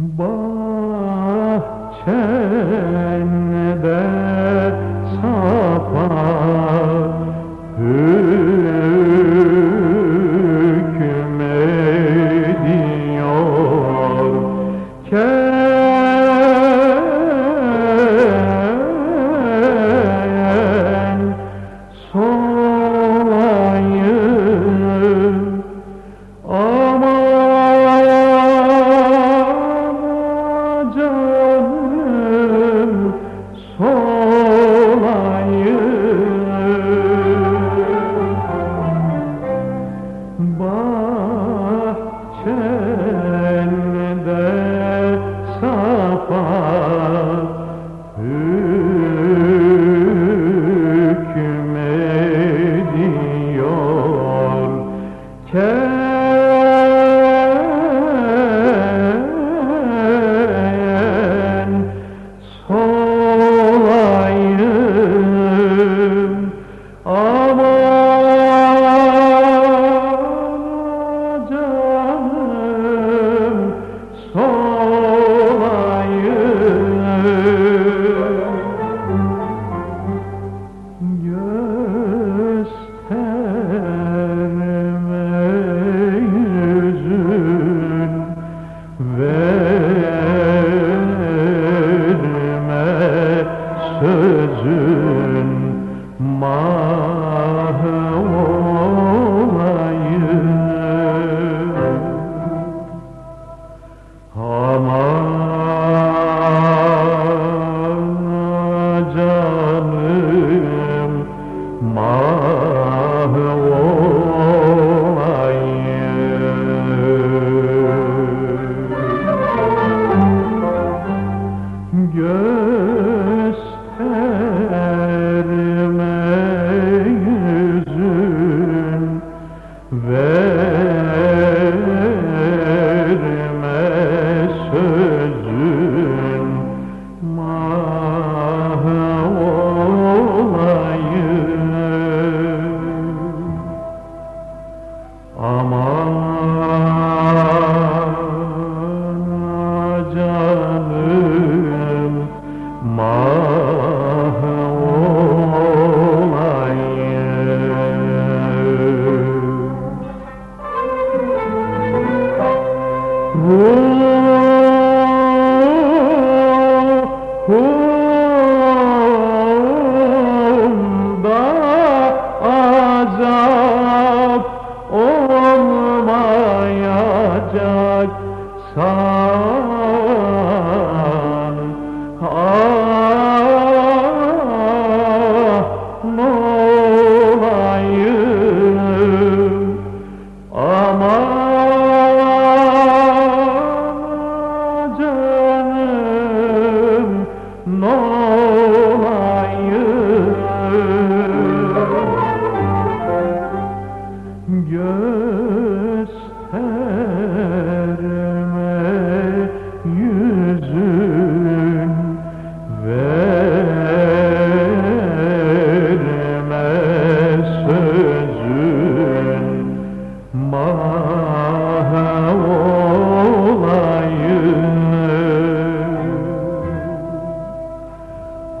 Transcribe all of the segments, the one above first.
Bahçende safa hükmediyor Yeah. Aman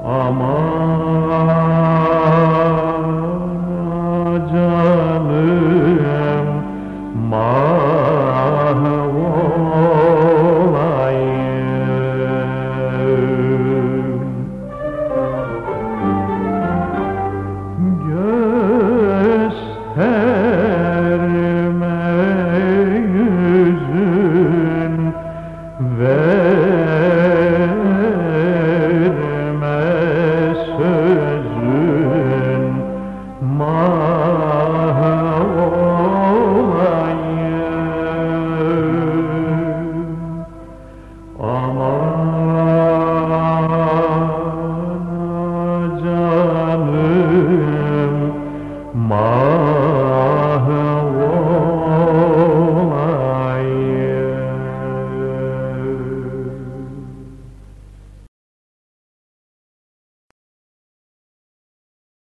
Amen.